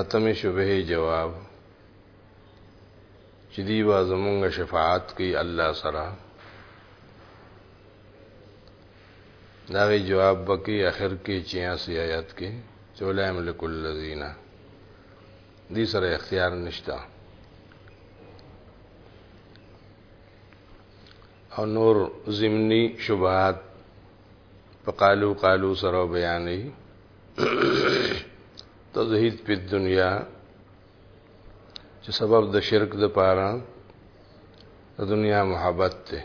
اتمې شبهه جواب چې دی با زمونږ شفاعت کوي الله سره دا غي جواب بکی اخر کې 86 آیات کې چولا ملک الذین دې سره اختیار نشتا او نور ضمنی شبهات په قالو قالو سره بیانې تزهید په دنیا چې سبب د شرک د پاره د دنیا محبت ته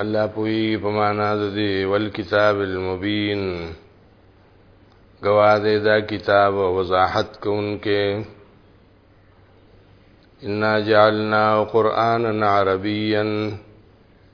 الله پوی په معنا د دې ول کتاب المبین گواه دې دا کتاب وضاحت کوونکې ان جعلنا قرانا عربيا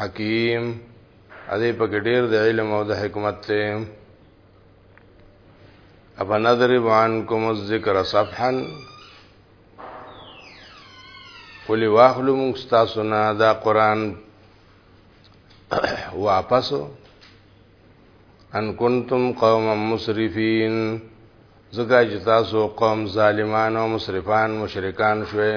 حکیم ادي په ډیر د علم او د حکمت ته اپا نظرب عنکم الذکر صفحا ولی واخلو موږ تاسو نه دا قران واپس ان کنتم قوما مسرفین زګا چې تاسو قوم ظالمان او مسرفان مشرکان شوي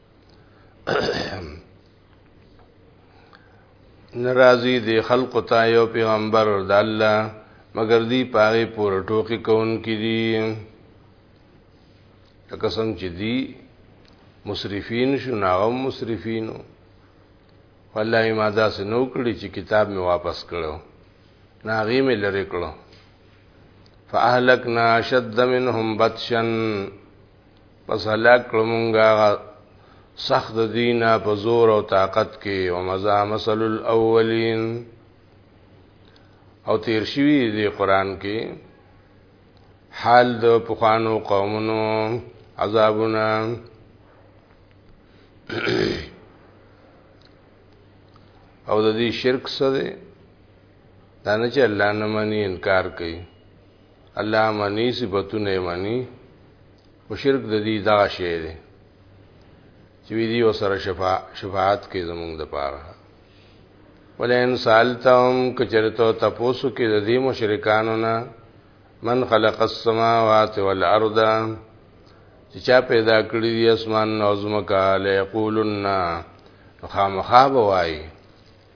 ناراضي دي خلق ته یو پیغمبر د الله مگر دی پاره پور ټوکی کون کی دي لکه څنګه چې دي مصرفین شو ناغم مصرفینو والله ما دا سنو کړی چې کتاب می واپس کړو ناغي می لری کړو فاهلکنا شد منهم بطشن پس هلاک کړو مونږه هغه سخت د دوی نه په زور او طاقت کې او مزا مثل الاولین او تیر شوی دی قران کې حال د پخوانو قومونو عذابونه او د دې شرک سره دا نه چې الله نه مانی انکار کوي الله منی صفاتونه منی او شرک د دې دا شی دی چې دی او سره شفا شفاعت کې زمونږ د پاره ولئن سالتهم کچرته تاسو کې د دې مشرکانو نه من خلق السماوات والارض چې چا پیدا کړی دی اسمان او زمکه له یقولن خامخاب وای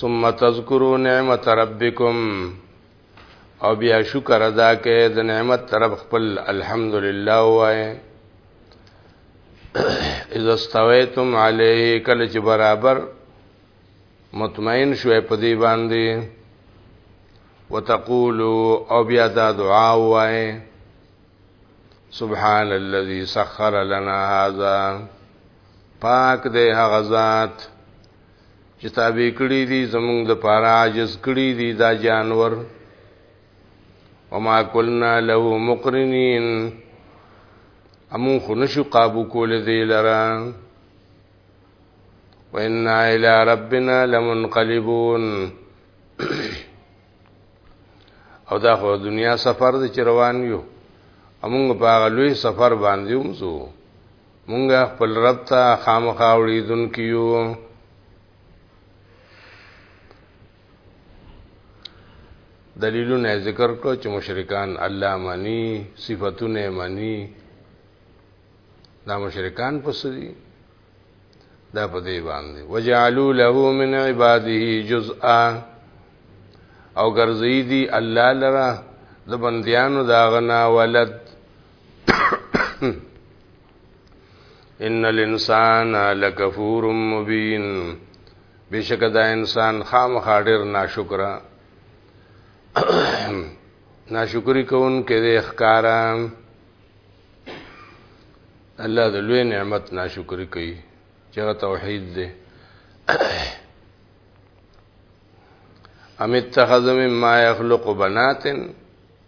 ثم تذکروا نعمت ربکم او بیا شکر ادا کې د نعمت رب خپل الحمدلله وای اذا استویتم علی کله چې برابر مطمئن شوې په دې باندې وتقولو او بیا دا دعا وای سبحان الذي سخر لنا هذا پاک دې هغه ذات چې تابع کړی دي زمونږ د پاره عاجز کړی دي دا جانور وما كنا له مقرنين امون خو نشو قابو کول دی لرا وإنا إلى ربنا لمنقلبون او دا خو دنیا سفر دی چې روان یو امونږ په هغه لوی سفر باندې ومزو مونږه خپل رب ته خامخا وړیدون کیو دلیلونه ذکر کړو چې مشرکان الله مانی صفاتونه مانی دا مشرکان پس دي دا په دې باندې وجعلوا له من عباده جزءا او ګرځي دي الله لرا د بنديانو داغنا ولد ان الانسان لکفور مبین بشک دا انسان خامخا ډیر ناشکر ناشکری کون کې د ښکارا الله د لوی نعمت ناشکری کوي چې توحید دی ام اتخذ مما يخلق بنات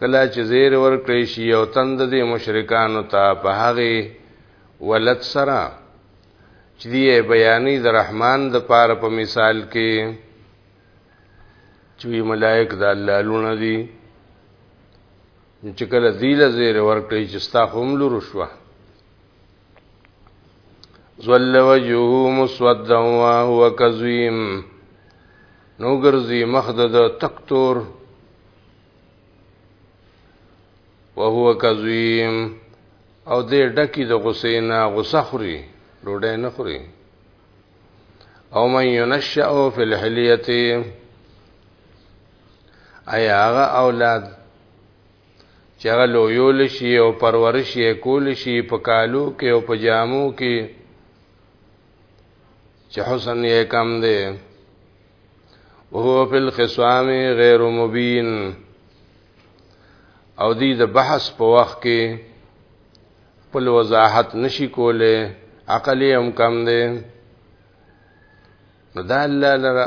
کله چې زیر ورکړی شي او تند دې مشرکانو ته په هغه ولد سره چې دی بیانې د رحمان د پاره په مثال کې چې ملائک د الله لونه دي چې کله دی له زیر ورکړي چې ستا هم لور شوه زول وجهه مسودا وهو کظیم نو ګرځي مخدد تکتور وهو کظیم او دې ډکی د غصې نه غصه خوري ډوډۍ نه خوري او من ينشأ في الحليه اي هغه اولاد چې هغه لویول شي او پرورش یې کول شي په کالو کې او په جامو کې چې حسن یې کم دی وهو فی الخصام غیر مبین او دی د بحث په وخت کې په وضاحت نشي کوله عقل هم کم دی نو دا الله لره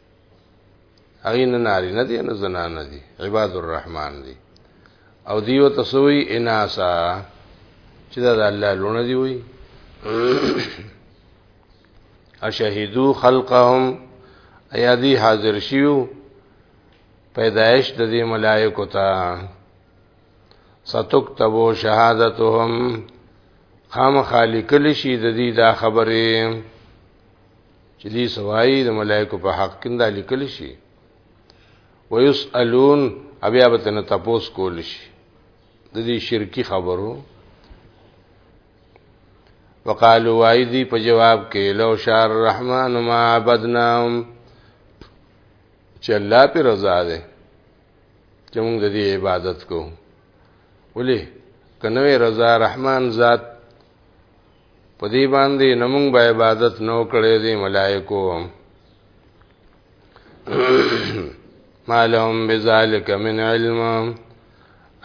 هغه نه ناری نه دي نه زنان نه دي عباد الرحمن دي او دیو تسوی اناسا چې دا د الله لونه دی وي اشهدو خلقهم ایا دی حاضر شیو پیدایش د دې ملائکو ته ستكتبو شهادتهم خام خالق لشي د دې دا خبره چې دې سوای د ملائکو په حق کې دا لیکل شي ويسالون بیا به تنه تپوس کول شي د دې شرکی خبرو وقالو وای دی په جواب کې لو شار الرحمن ما عبدناهم چې الله پر رضا ده چې موږ د دې عبادت کوو ولې کنوې رضا رحمان ذات په دې باندې نمونږ به عبادت نو کړې دي ملائکو مالهم بذالک من علم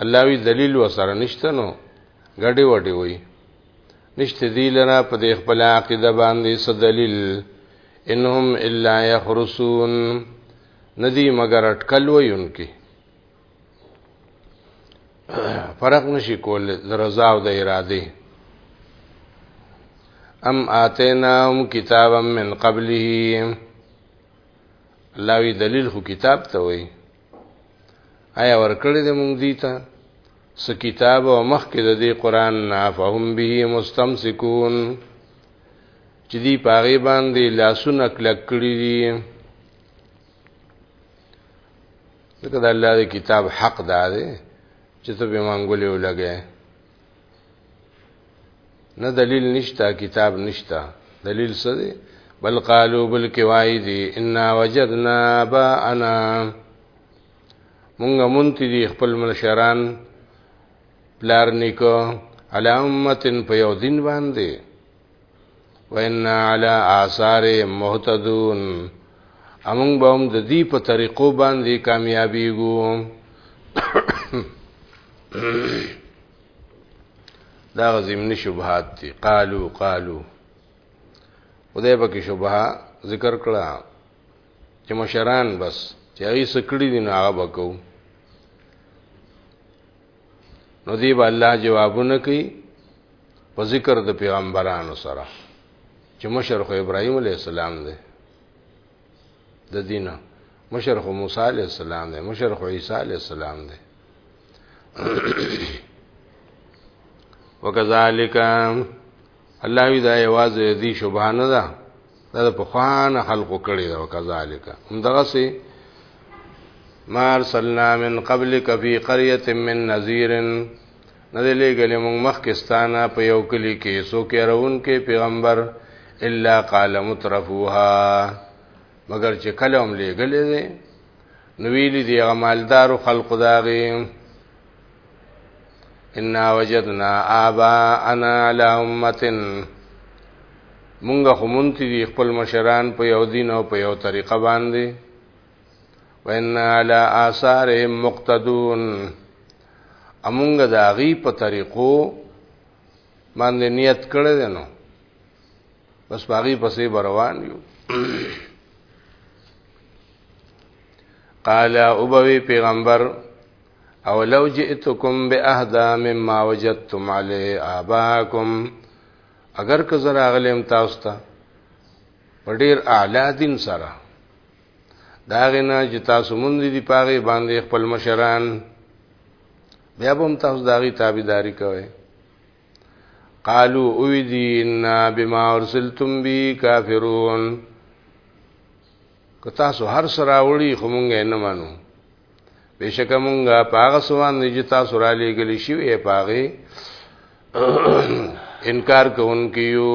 الله وی دلیل وسره نشته نو غډي وډي وي نشته دی لرا په دې خپل عقیده باندې څه دلیل انهم الا یخرسون ندی مگر اٹکل وی انکی فرق نشي کول د رضا او د اراده ام اتیناهم کتابا من قبله لاوی دلیل خو کتاب ته وای آیا ورکړی د مونږ دی ته س کتاب او مخ کې د دې قران نه فهم به مستمسکون چې دی پاغي باندې لاسونه کلک کړی دي ځکه د الله د کتاب حق دا دی چې ته به مانګولې ولګې نه دلیل نشتا کتاب نشتا دلیل څه دی بل قالو بل کې وای دی ان وجدنا با انا مونږه مونږ دي خپل ملشران پلار نیکو علی امتن په یو دین باندې وان علی آثار مهتدون امون به هم د دې په طریقو باندې کامیابیږو دا غزمن شبهات دي قالو قالو خدای پکې شبهه ذکر کړه چې مشران بس چې هغه سکړی دي نه هغه وکاو نو دی به الله جوابونه کوي په ذکر د پیغمبرانو سره چې مشر خو ابراهيم عليه السلام دی د دینه مشر خو موسی عليه السلام دی مشر خو عيسى عليه السلام دی وکذالک الله وی دا یوازې دی شوبانه ده دا د پخوان خلقو کړي دا وکذالک هم دغه سي ما ارسلنا من قبلک فی قريه من نذیر ندی لګلې موږ مخکستانه په یو کلی کې سو کې راون کې پیغمبر الا قال مترفوها مگر چې کله هم لګلې دي نو ویلي دی غمالدار خلق داغي ان وجدنا آباءنا على امه مونږه همونتی دي خپل مشران په یو دین او په یو طریقه باندې وان على آثارهم مقتدون امونږه دا غي په طریقو باندې نیت کړی دی نو بس باغی پسې روان یو قال ابوي پیغمبر او لو جئتکم باهدا مما وجدتم علی آباکم اگر که زرا غلم تاسو ته په ډیر اعلی دین سره دا غنا چې تاسو مونږ دي پاغه باندې خپل مشران بیا به تاسو داغي تابعداري کوئ قالو او دی ان بما ارسلتم بی کافرون که تاسو هر سره وړي خو مونږ نه منو بشک مونږه پاغه سوان نجی تاسو را لېګل شي وې پاغه انکار کوونکیو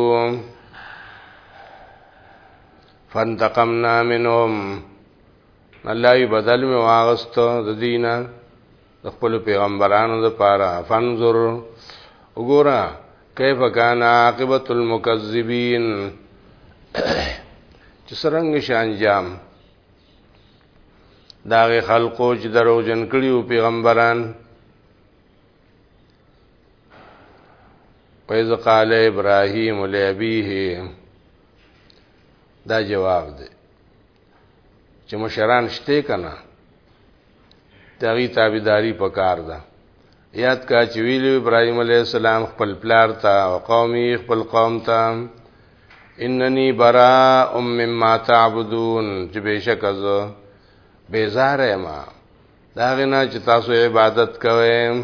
فانتقمنا منهم الله یې بدل می واغست د دینه د خپل پیغمبرانو د پاره فنظر وګوره کیف کان عاقبت المکذبین چې سرنګ شانجام داغه خلقو چې درو جن کړیو پیغمبران ویز قال ابراهیم لابیه دا جواب دی چې مشران شته کنه دغی تابیداری پکار ده یاد کا چې ویلو ابراهیم علی السلام خپل پلار ته او قومي خپل قوم ته اننی براء مما تعبدون چې بشک از بیزار ما دا غنا چې تاسو عبادت کوئ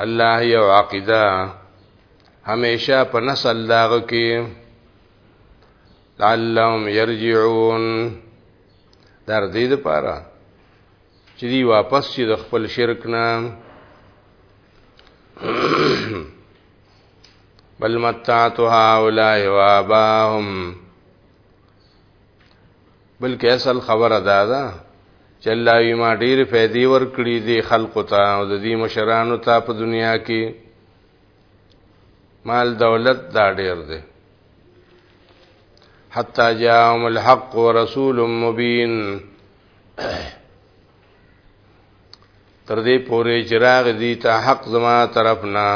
الله یو عقیده همیشه په نسل داغه کې لعلهم يرجعون در دې لپاره چې دی واپس شي د خپل شرک نه بل متعت هؤلاء واباهم بلکې اصل خبره دا ده چې الله یې ما ډېر فائدې ورکړي دي خلقو ته او د دې مشرانو ته په دنیا کې مال دولت دا ډېر دی حتا جاءهم الحق ورسول مبین تر دې پورې چراغ دي ته حق زما طرف نه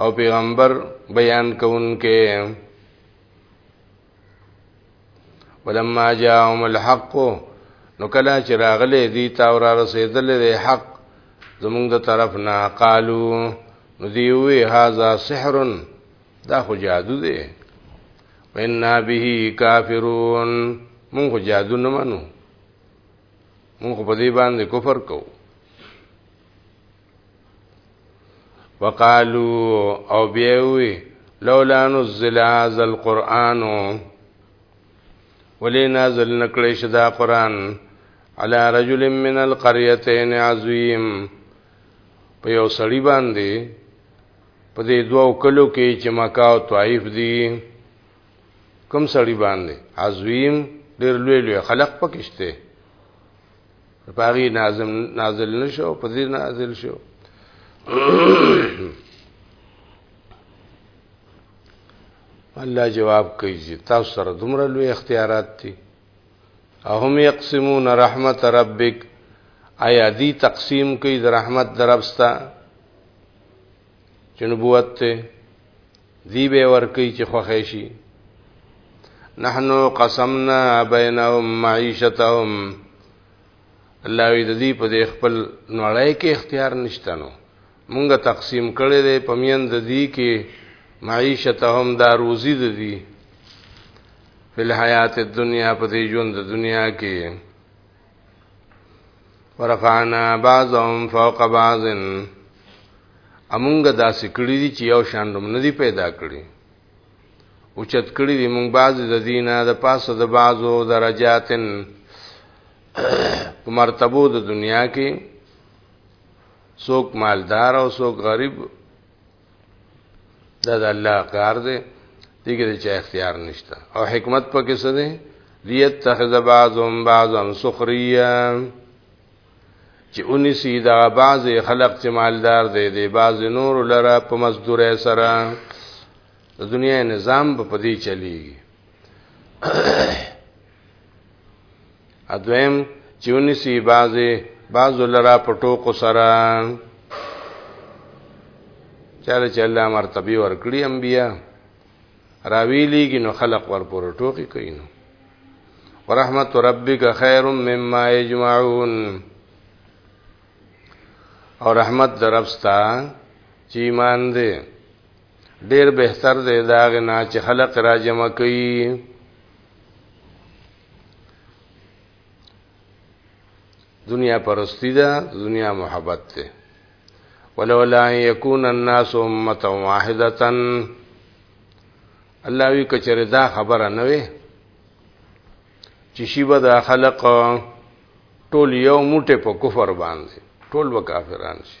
او پیغمبر بیان کوونکې ولما جاءهم الحق نو کله چې راغلې دي تا ور رسیدلې دی حق زمونږ د طرف نه قالو نو دی وی هاذا سحر دا خو جادو دی وینا به کافرون مونږ خو جادو نه منو مونږ په دې باندې کفر کوو وقالو او بیوی لولا نزل هذا القرآن ولی نازل نکړی شدا قرآن على رجل من القريتين عظيم په یو سړی باندې په دې دوو کلو کې چې مکه او طائف دي کوم سړی باندې عظیم ډېر لوی لوی خلق پکشته باغی نازم نازل نشو په دې نازل شو الله جواب کوي چې تاسو سره دومره لوی اختیارات دي اهم یقسمون رحمت ربک آیا دی تقسیم کوي د رحمت دربستا چې نبوت ته دی به ورکی چې خوښ شي نحنو قسمنا بینهم معیشتهم الله وی د دې په دې خپل نړۍ کې اختیار نشته نو مونږه تقسیم کړي دي په میند د دې کې معیشتهم دا روزي د دې په حیات دنیا په دې ژوند د دنیا کې ورفعنا بعضهم فوق بعض امونګ داسې کړی دي چې یو شان دوم ندي پیدا کړی او چت کړی دي مونږ بعض د دینه د پاسه د بعضو درجاتن په مرتبو د دنیا کې څوک مالدار او څوک غریب دا د الله کار دی دیګه چې اختیار نشته او حکمت پکې څه دی لیتخذ بعضهم بعضا سخریا چې اونې سي دا بعض خلق چې مالدار دی دی بعض نور لره په مزدورې سره د دنیا نظام په پدی چلیږي ادویم چې ونیسی بعضې بعضو لرا په ټوکو سره چاله چې الله مرتبه ورکړي انبیا راویلیږي نو خلق ورپورې ټوکی کوي نو ورحمت ربک خیر مما یجمعون او رحمت دربستا چې ایمان دې ډیر بهتر دی دا غنا چې خلق را جمع کوي دنیا پرستی ده دنیا محبت ده ولولا ان يكون الناس امه واحده الله وی کچره دا خبره نه وي چې شی به دا خلق ټول یو موټه په کفر باندې ټول وکافران شي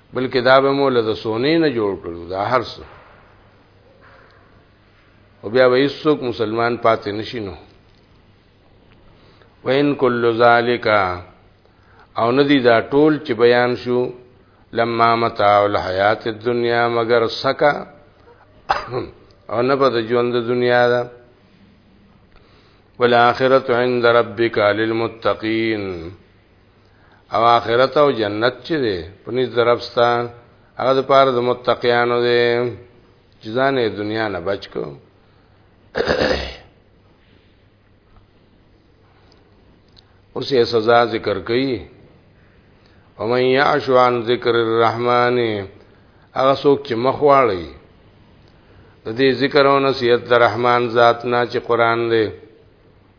بلکې دا به مو له سونې نه جوړ کړو دا هر څه او بیا به هیڅوک مسلمان پاتې نشي نو وین کل ذالک او ندی دا ټول چې بیان شو لما متاع الحیات الدنیا مگر سکا او نه په ژوند د دنیا دا والآخرت عند ربک للمتقین او آخرت او جنت چې دی په نس دربستا هغه د پاره د متقینانو دی چې ځان یې دنیا نه بچ کو اوس یې سزا ذکر کړي ومن یعش عن ذکر الرحمن هغه څوک چې مخواړي د دې ذکر او نصیحت د رحمان ذات نه چې قران دی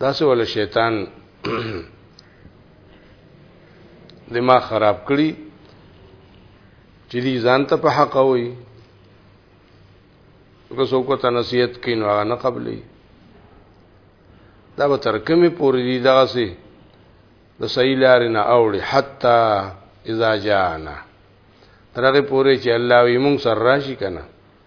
دا څه ول شیطان دماغ خراب کړی چې دې ځان ته په حق وي که څوک ته نصیحت کین هغه نه قبلې دا به تر کومه پورې دی دغه سي د صحیح لارې نه اوړي حتا اذا جاءنا ترغه پورې چې الله وي مونږ سره راشي کنه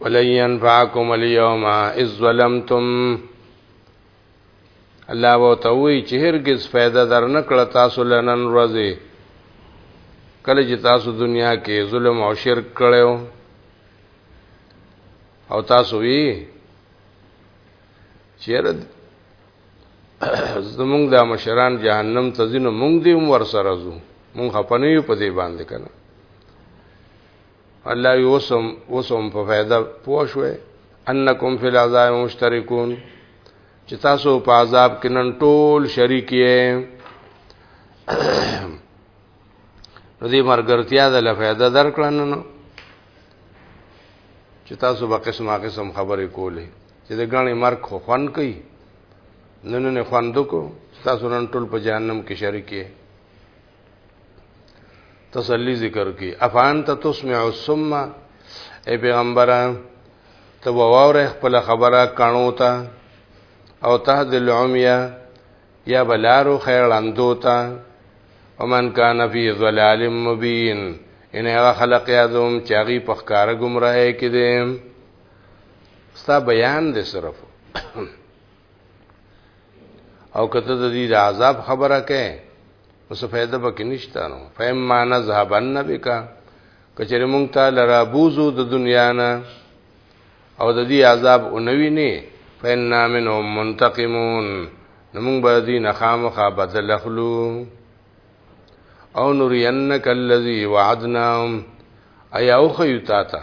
ولن ينفعكم اليوم اذ ظلمتم الله وو ته وی چې هرگز فائدہ در نکړه تاسو لنن ورځي کله چې تاسو دنیا کې ظلم او شرک کړو او تاسو وی چیرې زمونږ دا مشران جهنم ته ځینو مونږ دې هم ورسره ځو مونږ خپنه یو په دې باندې کنه الله یو وسم وسم په فائدہ پوه شوې انکم فی العذاب مشترکون چې تاسو په عذاب کې نن ټول شریک یې نو دې مرګرتیا د لفیده درکړنه نو چې تاسو به قسمه قسم خبرې کولې چې د غني مرګ خو خوان کوي نن نه خواندو کو تاسو نن ټول په جهنم کې شریک یې تسلی ذکر کی افان ته تسمع السم ای پیغمبره ته وواوره خپل خبره کانو ته او تهد العمیا یا بلارو خیر لاندو ته ومن کان فی ظلال مبین ان هغه خلق یادوم چې هغه په ښکارا گمراه کې دي ستا بیان دې صرف او کته د دې د عذاب خبره کې اوس فائدہ پکې نشته نو فهم ما نذهبن بک کچره مونږ ته لرا بوزو د دنیا نه او د دې عذاب اونوي نه فإنا منهم منتقمون نو مونږ به دې نه خامخا بدل اخلو او نرینک الذی وعدناهم ایا او خیوتاتا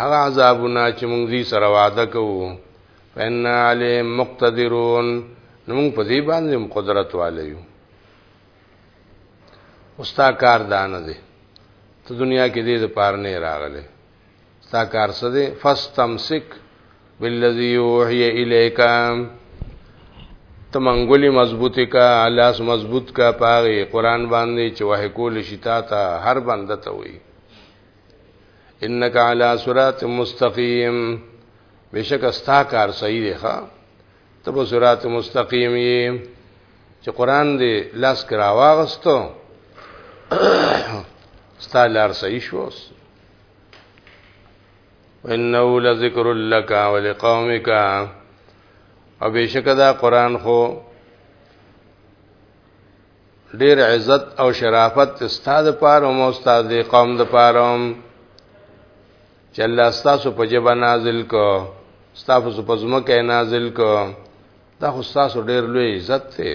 هغه عذابونه چې موږ دې سره وعده کوو فإن علی مقتدرون نو موږ په دې باندې قدرت واليو اوستا کار دانه دي ته دنیا کې دې د پار نه راغله ستا کار څه دي فاستمسک بالذي يوحي اليك تمنګولي مضبوط کا لاس مضبوط کا پاغي قران باندې چې وه کول شتا ته هر بنده ته وي انك على صراط مستقيم بشک استا کار صحیح دی ښا ته په صراط مستقیم یې چې قران دې لاس کرا واغستو ستا لار صحیح شوس وانه لذکر لک ولقومک او بشک دا قران خو ډیر عزت او شرافت استاد پاره او استاد دی قوم د پاره چې الله ستاسو په جبه نازل کو ستاسو په زمکه نازل کو دا خو ستاسو ډیر لوی عزت دی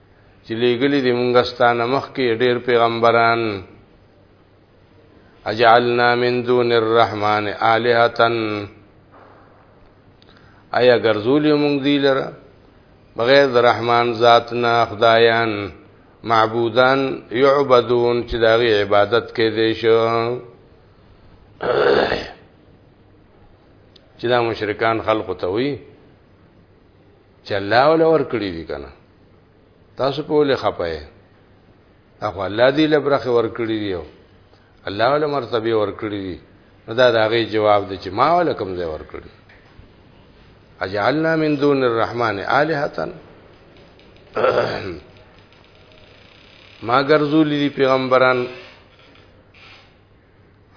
چې لېګلې دې مونږ ستانه مخ کې ډېر پیغمبران اجعلنا من دون الرحمن الہتن آیا ګرځولې مونږ دی لره بغیر د رحمان ذاتنا خدایان معبودان یعبدون چې دغه عبادت کې دي شو چې دا مشرکان خلق ته وي چې الله ول ور کړی دي کنه تاسو په ولې خپه یې اخو الله دې لبرخه ور کړی دی الله ول مرتبه ور کړی دی نو دا داغه جواب دی چې ما ول کوم ځای ور کړی اجعلنا من دون الرحمن الهه ما ګرځولې دي پیغمبران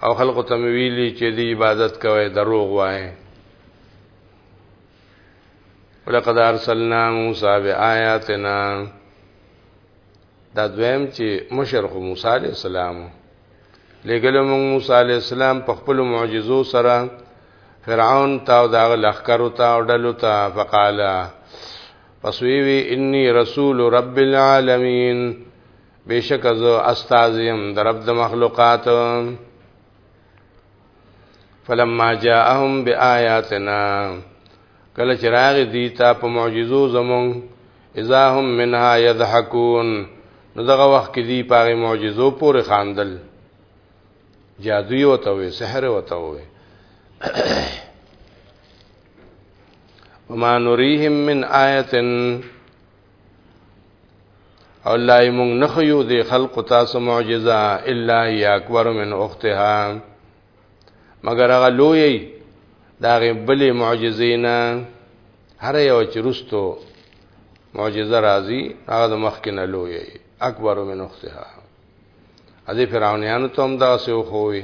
او خلق ته ویلي چې دی عبادت کوي دروغ وایي ولقد ارسلنا موسی بآیاتنا دا دویم چې مشر خو موسی علی السلام لګل موږ موسی علی السلام په خپل معجزو سره فرعون تا او دا لخر او تا ډلو تا فقالا پس وی وی انی رسول رب العالمین بیشک از استازیم در رب د مخلوقات فلما جاءهم بآياتنا کله چې راغی دی ته په معجزو زمون اذا هم منها يضحكون نو دغه وخت کې دی پاره معجزو پورې خاندل جادوی وته وي سحر وته وي وما نريهم من آية او الله موږ نه خيو دي خلق تاسو معجزه الا هي اکبر من اختها مگر هغه لوی دا غي بلې معجزې نه هر یو چرستو معجزه راځي هغه د مخ کې نه لوی اکبر من اختها ادي فرعونانو ته هم دا سه خووي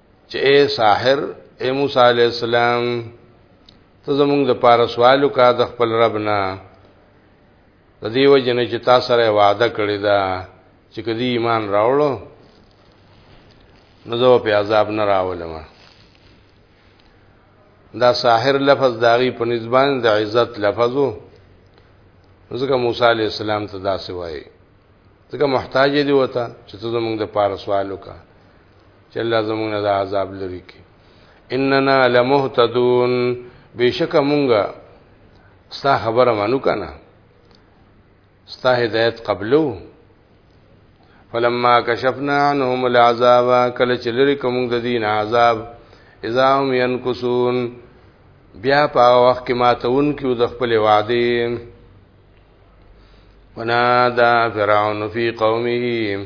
چې اے ساحر اے موسی علی السلام ته زمونږ د پاره سوال وکړه د خپل رب نه د دې وجه نه چې تا سره وعده کړی دا چې کدی ایمان راوړو نو زه په عذاب نه راولم دا ساحر لفظ داغي په نسبان د عزت لفظو ځکه موسی علی السلام ته دا سوای ځکه محتاج دی وته چې ته زمونږ د پاره سوال وکړه چې الله زموږ نه عذاب لري کې اننا لمهتدون بشک مونږه ستا خبره مانو کنه ستا هدایت قبلو فلما کشفنا عنهم العذاب کله چې لري کوم د دین عذاب اذا هم ينكسون بیا په وخت کې ماتون کې د خپل وعده ونادى فرعون في قومه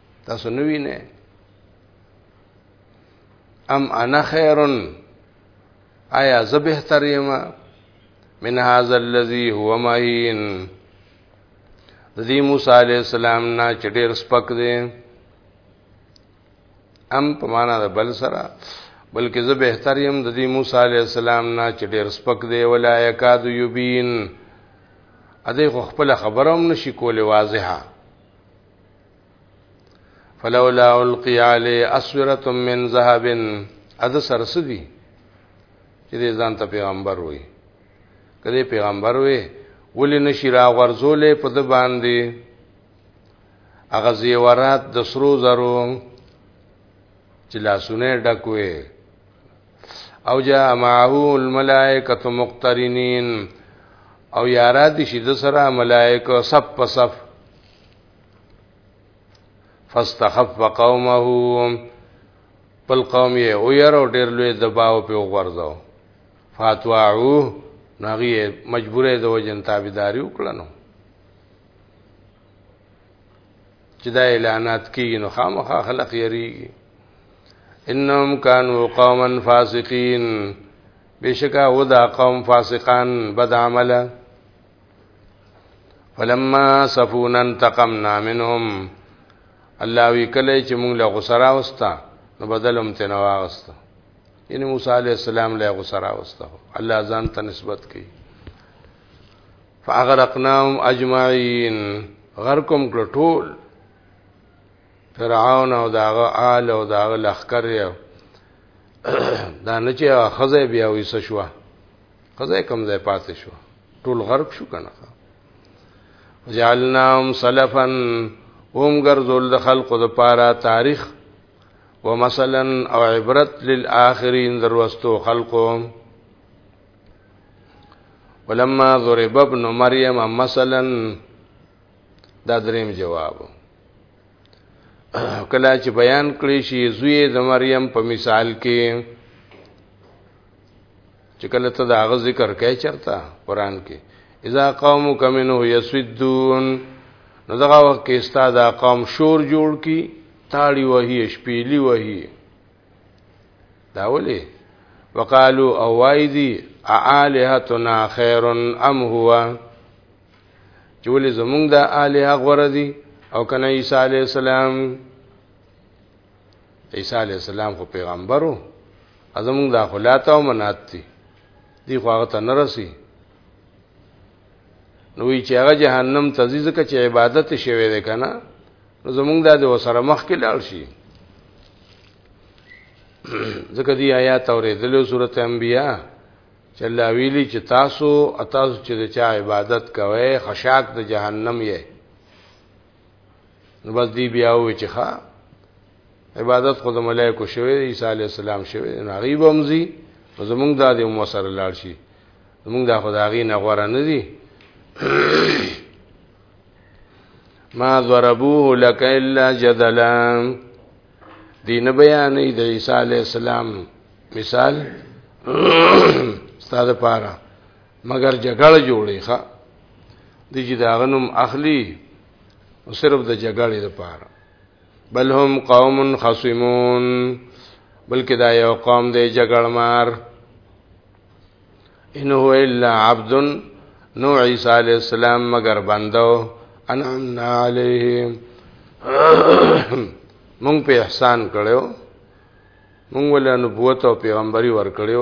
تاسو نو وینئ ام انا خیرن آیا زه بهتر یم من هاذا الذی هو مهین د دې موسی علی السلام نه چې ډېر سپک دی ام په معنا د بل سره بلکې زه بهتر یم د دې موسی علی السلام نه چې ډېر سپک دی ولا یکاد یبین ا دې خپل خبروم نشي کولې واضحه فلولا القي علي اسوره من ذهب اذ سرسدي چې دې ځان ته پیغمبر وي کله پیغمبر وي ولې نشي را غرزولې په د باندې هغه زیورات د سرو زرو چې لاسونه ډکوي او جاء معه الملائکه مقترنین او یارا دي شي د سره ملائکه صف په صف فاستخف قومه بل قوم یې او ير او ډېر لوی دباو په وغورځاو فاتواعو ناغي مجبورې د وجن تابعداري وکړنو چې دا اعلانات کیږي نو خامخا خلق یریږي انهم كانوا قوما فاسقين بشکا ودا قوم فاسقان بد عمله فلما صفون انتقمنا منهم الله وی کله چې موږ له غسرا وستا نو بدلم تنه واغسته یعنی موسی علی السلام له غسرا وستا الله ځان ته نسبت کړي فاغرقناهم اجمعين غرقم کړ ټول فرعون او داغه آل او داغه لخر یو دا نه چې خزه بیا وې سشوا خزه کم ځای پاتې شو ټول غرق شو کنه جعلناهم سلفا هم ګرځول د خلقو د پاره تاریخ ومثلا او عبرت للآخرین دروستو خلقو ولما ضرب ابن مریم مثلا دا دریم جواب کله چې بیان کړی شي زوی د مریم په مثال کې چې کله ته دا غ ذکر کوي چرته قران کې اذا قومک منه یسدون نو دغه وخت کې استاد قوم شور جوړ کی تاړي وهي شپېلی وهي دا ولې وقالو او وایدی اعالهتنا خیر ام هو چې ولې زمونږ د الها غوړه دي او کنه عیسی علی السلام عیسی علی السلام خو پیغمبرو ازمون دا خلاته او منات دي دی خو هغه ته نه رسی نو وی چې هغه جهنم تزیز ک چې عبادت شوی دی کنه نو زمونږ د وسره مخ کې لاړ شي ځکه دی آیات اورېدلو سورته انبیاء چې الله ویلي چې تاسو تاسو چې د چا عبادت کوئ خشاک د جهنم یې نو بس دی بیا و چې ښا عبادت خود ملائکه شوی عیسی علی السلام شوی نو هغه بمزي زمونږ د دې مو سره لاړ شي زمونږ د خدای نه غوړه نه دي ما ضربوه لك الا جدلا دین بیانې د عیسی علی السلام مثال ستاسو پاره مګر جګړه جوړي ښه د چې دا غنم اخلي او صرف د جګړې لپاره بل هم قوم خصمون بلکې دا یو قوم دی جګړمار ان هو الا عبد نو عیسی علی السلام مگر بندو انعمنا علیه مونږ په احسان کړو مونږ له نبوت او پیغمبري ور کړو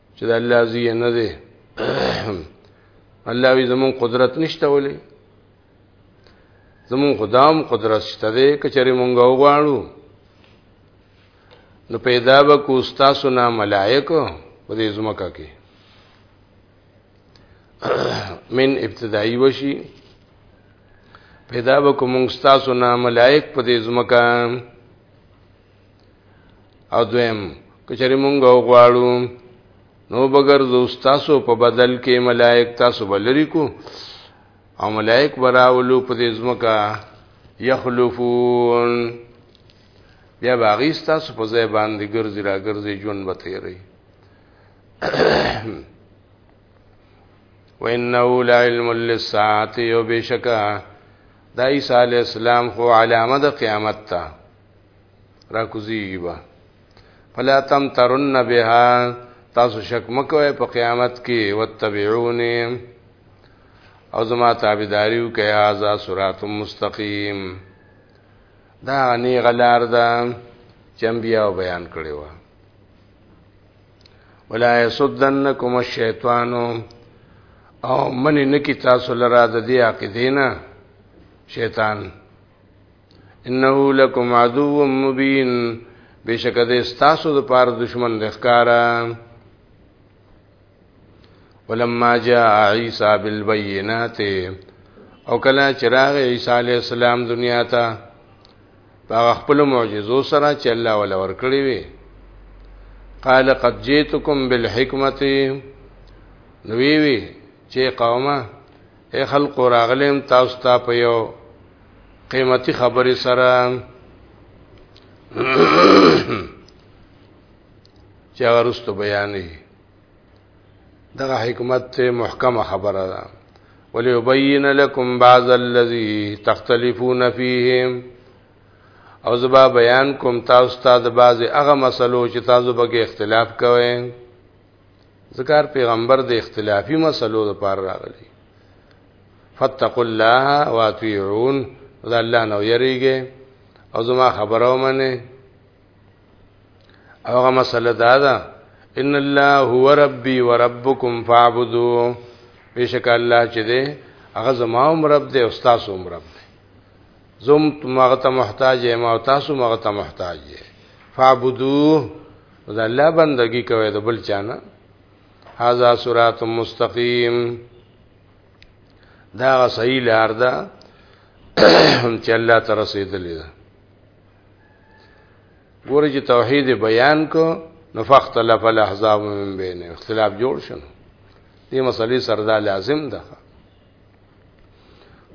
چې د الله زی نه دی الله وی زمون قدرت نشته ولې زمون خدام قدرت شته دی کچره مونږ وغواړو نو پیدا به کو استاد سنا ملائکه په دې زمکه کې من ابتدایي وشي پیدا به کو مونږ استاد سنا ملائک په دې زمکه او دویم کچری مونږ غواړو نو بغیر زوستاسو په بدل کې ملائک تاسو بلری کو او ملائک براولو په دې ځمکه یخلفون بیا باغی تاسو په ځای باندې ګرځي را ګرځي ژوند به تیری وانه لعلم للساعه یو بشکا د عیسی علی السلام خو علامه د قیامت ته را کوزیږي با فلا تم ترن بها تاسو شک مکوئ په قیامت کې وتتبعونی او زما تابعداریو کې هاذا صراط مستقیم دا نه غلار ده چې انبیاء بیان کړی و ولا يسدنكم الشیطان او من نکی تاسو لرا د دې عقیدینا شیطان انه لکم عدو مبین بشک د استاسو د پار دشمن د ښکارا ولما جاء عیسی بالبينات او کله چراغ عیسی علی السلام دنیا ته په خپل معجزو سره چې الله ولا ورکړي وي قال قد جئتكم بالحکمت نوی وی چې قومه اے خلق راغلم تاسو ته په یو قیمتي خبرې سره چې ورستو بیانې دغه حکمت ته محکمه خبره ده وليبين لكم بعض الذي تختلفون فيه او زبا بیان کوم تاسو ته د بعض هغه مسلو چې تاسو به اختلاف کوئ ذکر پیغمبر د اختلافي مسلو لپاره راغلی فتقوا الله واطيعون دا الله نو یریږي او زما خبره ومنه هغه مسله دا ده ان الله هو ربي وربكم فاعبدوه بشک الله چې ده هغه زما هم رب دی او تاسو هم رب دی زم مغه ته محتاج یم او تاسو مغه ته محتاج یې فاعبدوه او د الله بندگی کوي د بل چانه هاذا صراط مستقیم دا صحیح لار ده چې الله ته رسیدلې ده ګورې چې توحید بیان کو نو فخت لف الاحزاب من بین اختلاف جوړ شنو دې مسلې سره دا لازم ده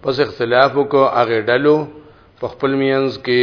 پس اختلاف کو هغه ډلو په خپل مینز کې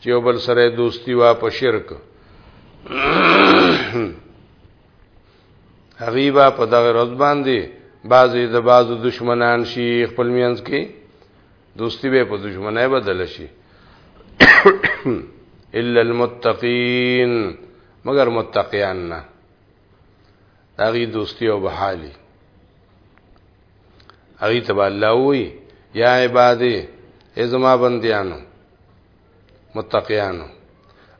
چې بل سره دوستی وا په شرک حبیبا په دغه رد باندې بعضی د بعضو دشمنان شي خپل مینس کې دوستی به په دشمنای بدل شي الا المتقین مگر متقیان نه داغي دوستی او بحالی هغه ته الله وی یا عبادی ازما بندیانو متقیانو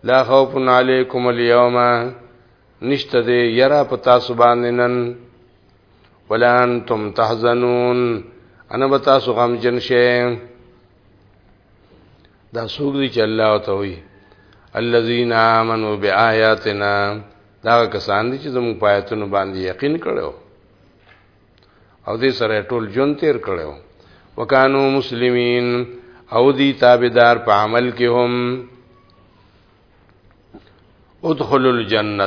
لا خوف علیکم اليوم نشته دی یرا پتا سباننن ولا انتم تحزنون انا بتا سو غم جن شئ دا سوق دی چې الله ته وی الذين امنوا بآياتنا دا کسان دي چې زموږ پایتونو باندې یقین کړو او دې سره ټول جون تیر کړو وکانو مسلمین او دی تابعدار په عمل کې هم ادخل الجنه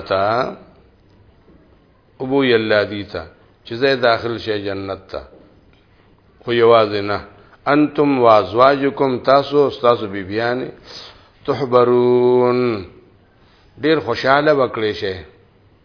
ابو یلا دیتا چې زه داخل شې جنت ته خو یوازې نه انتم وازواجکم تاسو تاسو بیبیان تحبرون ډیر خوشاله وکړې شئ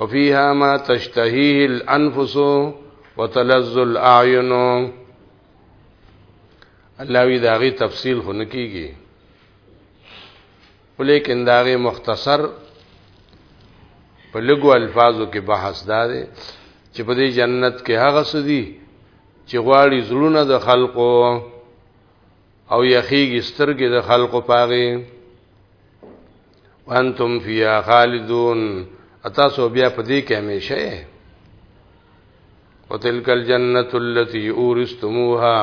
وفيها ما تشتهيه الانفس وتلذ الاعين الله وی داغي تفصیل خو نکیږي ولیکن داغي مختصر په لګو الفاظو کې بحث داري چې په دې جنت کې هغه سدي چې غواړي زړونه د خلقو او یخیږي سترګې د خلقو پاغي وانتم فیها خالدون اتا سو بیا پدې کې همیشه وتلک الجنه التي اورثتموها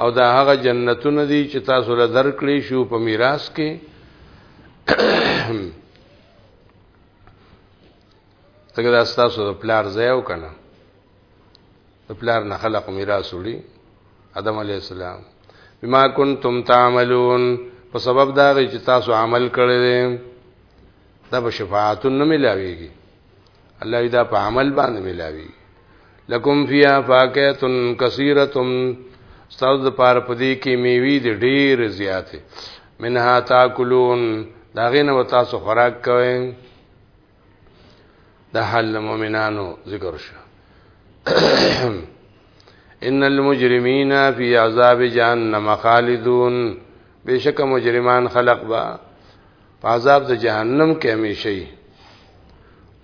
او دا هغه جنتونه دي چې تاسو له درکړې شو په میراث کې څنګه دا تاسو د پلار ځای وکنه د پلار نه خلق میراث وړي ادم علی السلام بما کنتم تعملون په سبب دا غي چې تاسو عمل کړی دی دا به شفاعت نه ملاويږي الله دا په عمل باندې ملاوي لکم فیا فاکهتن کثیرتم استاد د پار پدی کې میوي د ډیر زیاته منها تاکلون دا غینه وتا سو خوراک کوئ د حال مؤمنانو ذکر شو ان المجرمین فی عذاب جهنم خالدون بشک مجرمان خلق با په عذاب د جهنم کې همیشئ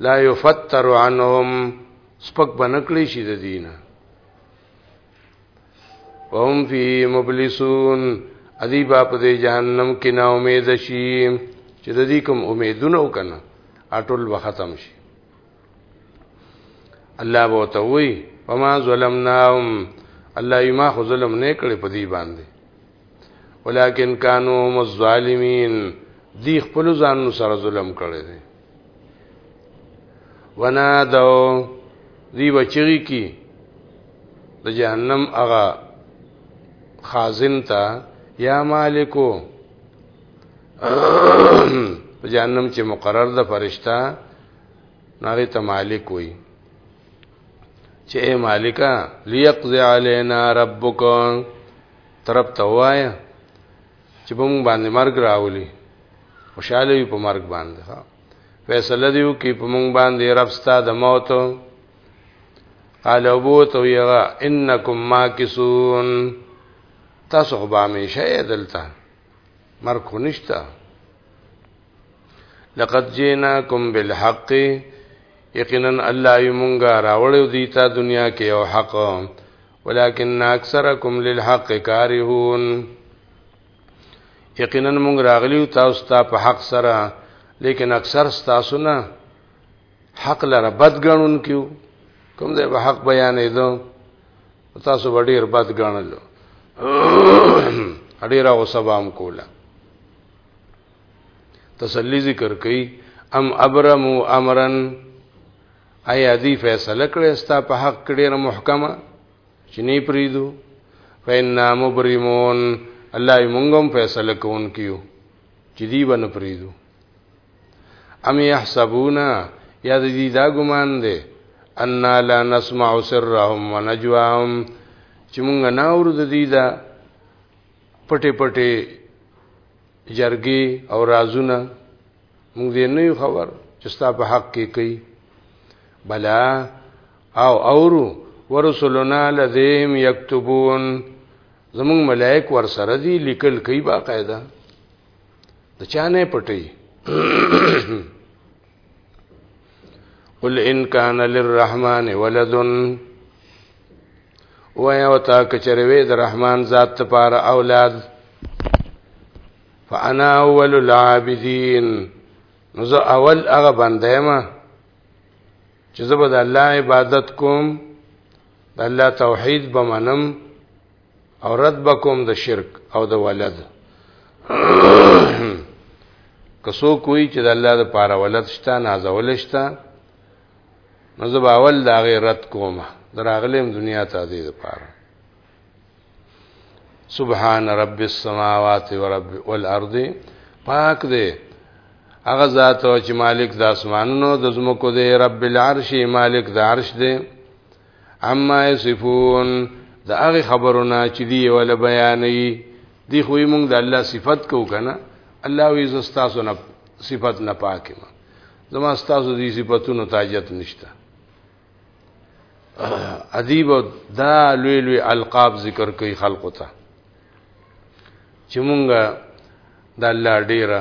لا یفتر عنهم سپک بنکلی شي د دینه وهم فی مبلسون ادی با په دې جهنم کې نا امید شي چې د دې کوم امیدونه وکنه اټول به ختم شي الله به ته وی وما ظلمناهم الله یما خو ظلم نه کړي په دې باندې ولکن کانوا هم الظالمین دی خپل ځان سره ظلم کړی دی ونا دو دی بچی کی د جهنم هغه خازن تا یا مالکو په جهنم چې مقرر ده فرشتہ ناغه ته مالک وي چې اے مالکا ليقضي علينا ربک طرف توایا چې په مونږ باندې مرګ راولي خوشاله وي په مرګ باندې ها فیصله دیو کې په مونږ باندې رب ستا د موت قال ابو تو یغا انکم ماکسون تاسو خو به همیشه دلته مرګ خو نشته لقد جئناکم بالحق یقینا الله یمونګه راوړو دیتا دنیا کې او حق ولكن اکثرکم للحق کارهون یقینا موږ راغلی تاسو ته په حق سره لیکن اکثر تاسو نه حق لره بد غنون کیو کوم ځای به حق بیانې دو تاسو به ډیر بد غنلو ډیر او سبام کوله تسلی ذکر کئ ام ابرمو امرن ایا دی فیصله کړې ستا په حق کې ډېره محکمه چې نه پریدو فإنا مبرمون الله یې مونږ هم فیصله کوونکیو چې دی به نه پریدو ام يحسبون یا دې دا ګمان دی ان لا نسمع سرهم ونجواهم چې مونږ نه اورو د دې دا پټه پټه جرګې او رازونه موږ دې نه خبر چې ستا په حق کې کوي بلا او اورو ورسلنا لذیم یكتبون زمون ملائک ور سره دي لیکل کوي باقاعده د چانه پټي قل ان کان للرحمن ولد و یو تا کچروي د رحمان ذات لپاره اولاد فانا اول العابدین نو زه اول هغه بنده ما چې زه به د الله عبادت کوم د الله توحید به منم او رد بکوم د شرک او د ولد کسو کوئی چې د الله د پاره ولد شته نازول شته نو زه باول دا غي رد کوم دراغلم دنیا ته دې د پاره سبحان رب السماوات ورب والارض پاک دې هغه ذات او چې مالک د اسمانونو د زمکو دې رب العرش مالک د عرش دې اما یصفون دا هغه خبرونه چې دی ول بیانې دی خو موږ د الله صفت کو کنه الله وی زستاسو نه صفت نه پاکه ما زما ستاسو دې صفاتونو تاجت نشته ادیب دا لوی لوی القاب ذکر کوي خلقو ته چې مونږه د الله ډیره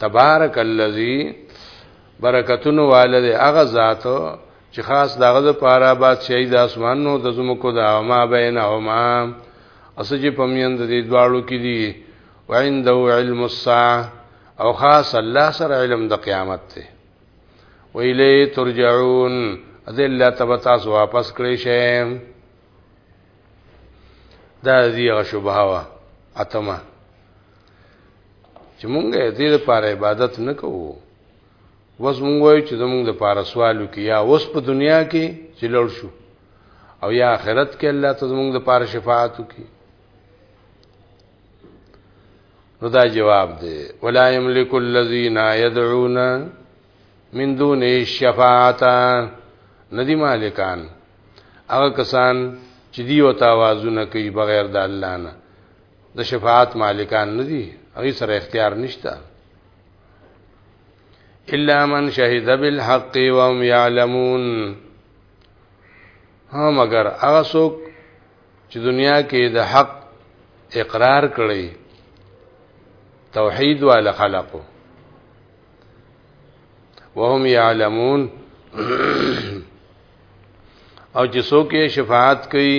تبارک الذی برکتونو والد هغه ذات چې خاص دغه د پاره بادشاہي د اسمانو د زمکو د ما بینهما اسج پمیند دې دواړو کې دي وعنده علم الساعه او خاص الله سره علم د قیامت ته ویلی ترجعون اذ الله تبتاس واپس کړی شئ دا دی شبهه اتمه چې مونږ یې دې لپاره عبادت نه کوو وس مونږ وایو چې زمونږ د پاره سوالو کې یا وس په دنیا کې چې لړ شو او یا آخرت کې الله ته زمونږ د پاره شفاعت وکړي نو دا جواب دی ولا یملک الذین یدعون من دون الشفاعت ندی مالکان هغه کسان چې دی او تاوازونه کوي بغیر د الله نه د شفاعت مالکان نه دي هغه سره اختیار نشته الا من شهد بالحق وهم يعلمون ها مگر هغه څوک چې دنیا کې د حق اقرار کړي توحید والا خلقو وهم يعلمون او چې څوک شفاعت کوي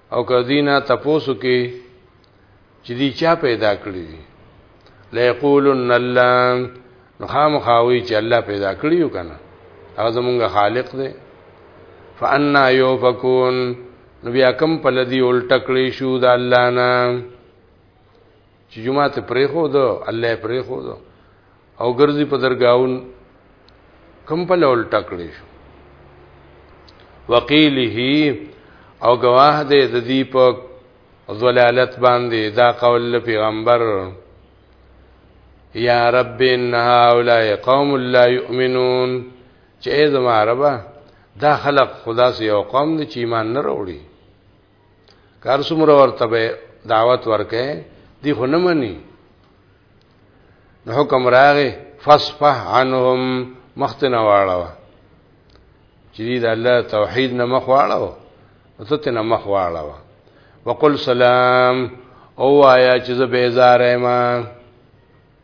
او کدینا تپوسو کې چې دی چا پیدا کړی دی لا یقولن الله نو خامخاوی چې الله پیدا کړیو کنه هغه زمونږ خالق دی فانا یوفکون نو بیا کم په لدی الټ کړی شو د الله نه چې جمعه ته پرې خو دو الله پرې خو دو او ګرځي په درگاون کم په لول ټکړې شو وقيله او گواه دې د دې په ضلالت باندې دا قول پیغمبر یا رب ان هؤلاء قوم لا يؤمنون چې زما ربا دا خلق خدا سي او قوم دي چې ایمان نه وروړي کار څومره ورته به دعوت ورکه دی خو نه مني حکم راغې فصفح عنهم مختنا واړه چې د الله توحید نه مخ واړه وته نه مخ واړه وقل سلام او آیا چې زه بیزار ما